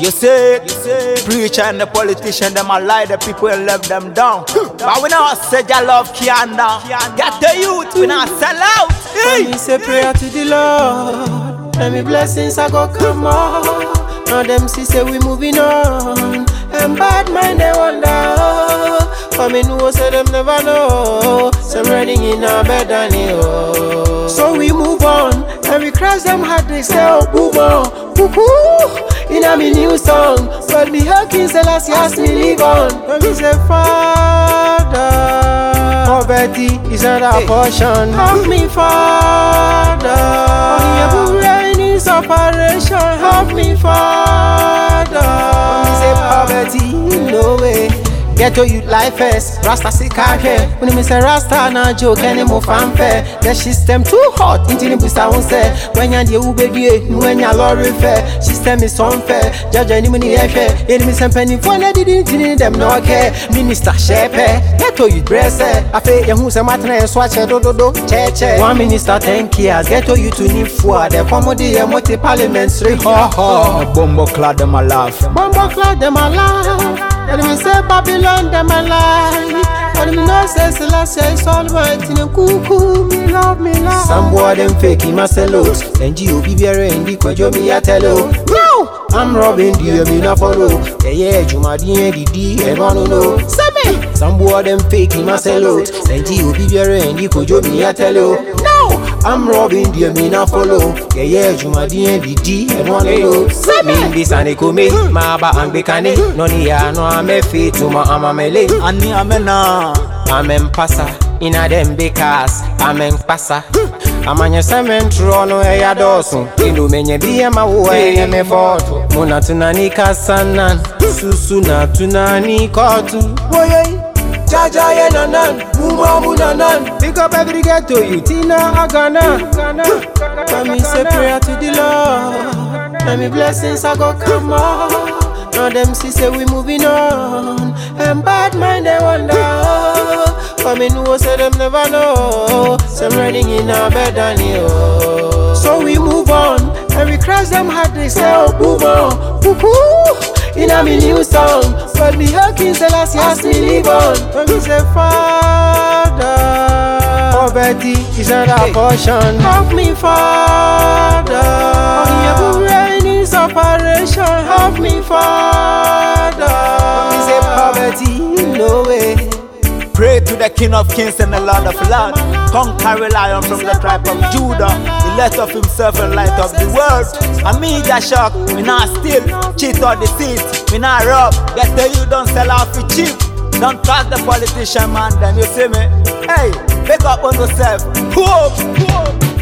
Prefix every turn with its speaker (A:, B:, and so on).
A: You say, you say, preacher and the politician, them a lie, the people and let them down. But we not say your love can't down. Get the youth, we not sell out.
B: When me say prayer to the Lord, and me blessings I go come on. Now them see say we moving on, and bad mind they wonder. oh. For me know say them never know. Some running in a bed and oh. So we move on, and we cross them hard they say oh move on, woo hoo. In a me new song, but me hurting say last ask me live on. When me say Father. Poverty is not our portion. Help me, Father. On your brain is operation. Help me, Father. Get your youth life first, Rasta si kake When me say Rasta na joke any mo fanfare. The system too hot, inti ni busa won say. When eh, ya die ube die, nu when ya lorry fair. System is unfair, jaja ni muni ehwe Eni mi sempeni for na didi inti ni dem no care. Minister shepe, get eh. your youth breast Afe ya hu se matena ya swache do do do che che One minister ten years, get your youth to ni fua De komodi ya moti parliament sri ho ho.
A: Bombo clad them a laugh.
B: Bombo clad them alive. And me say Babylon them alive. And me know say Selassie is almighty. And cuckoo, me love, me love. Some boy them fake him a sell out. And G.O.B. be in the kwajo me a tell you. No, I'm robbing the me na follow. Yeah, yeah, Juma di and di di and one no. Say me. Some boy them fake him a sell out. And G.O.B. be in the kwajo me a tell you. No. I'm robbing the me na follow. Yeah, yeah, Juma di and di di and one no. Say me. Mbisane kome, maba angbekane Noni ya no ame fitu ma amamele
A: Ani amena.
B: Ame mpasa, ina dem bekas Ame mpasa Amanye sementro no eya dosu Indu menye biye mawe ye me foto Muna tunani kasanan Susu na tunani kotu Boye Jaja ye nanan, muma mu nanan Pick up every ghetto you Tina Agana. When me say prayer to the Lord. And me blessings I go come on. Now them see say we moving on. And bad mind they wonder. For me know say them never know. Some running in a bed and you. So we move on. And we cross them hard they say oh move on. Woo hoo in a new song. But me hurting say last ask me live on. When say Father Poverty is not our portion Help me Father On your brain is operation Help me Father me say poverty no way
A: Pray to the King of Kings and the Lord of Lords. Conquer lion from the tribe of Judah. The light of himself and light of the world. And me that shock, we not steal, cheat or deceit. We not rob. Get the you don't sell out for cheap. Don't trust the politician man, then you see me. Hey, pick up on yourself. Whoop, whoop.